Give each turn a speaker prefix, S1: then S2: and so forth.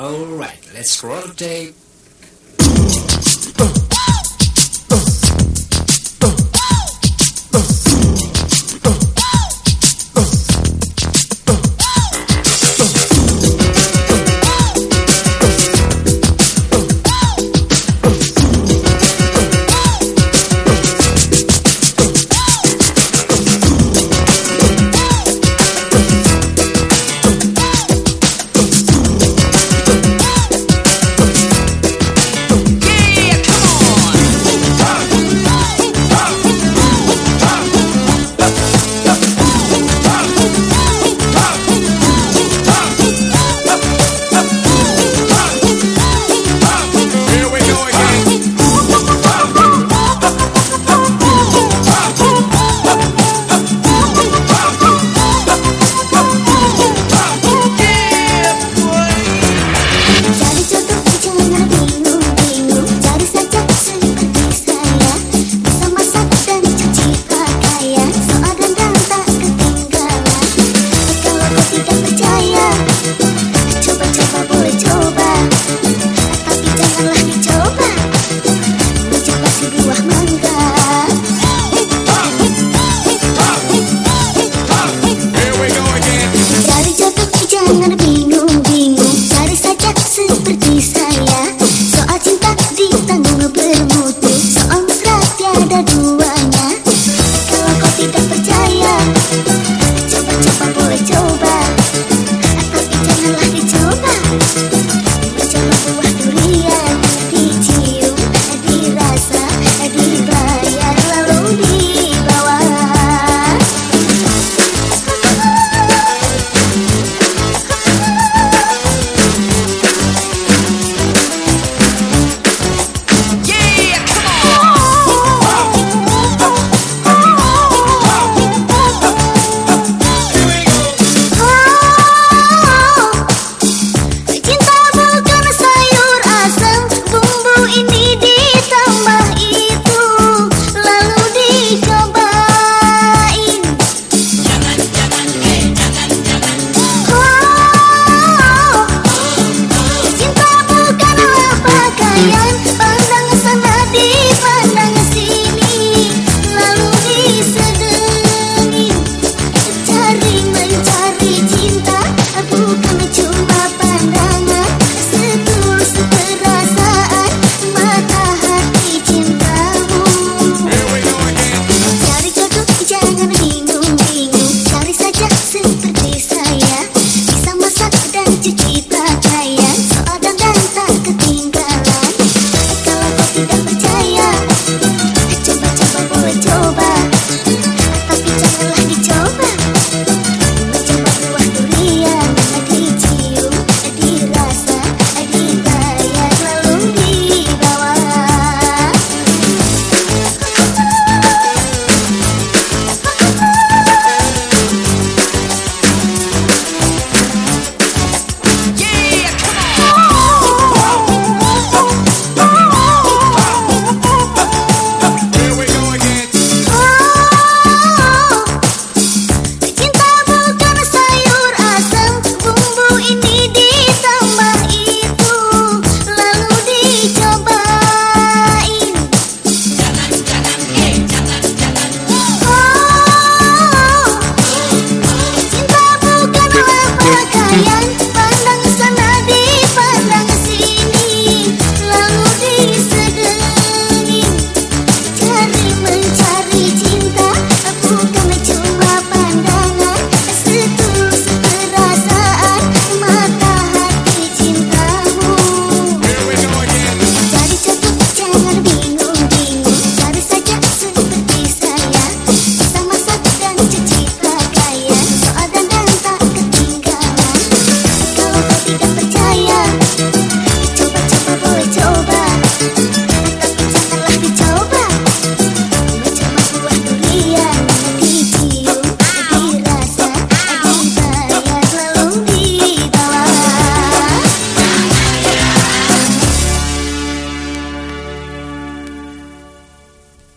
S1: Alright, let's roll the tape. Peace. Thank you.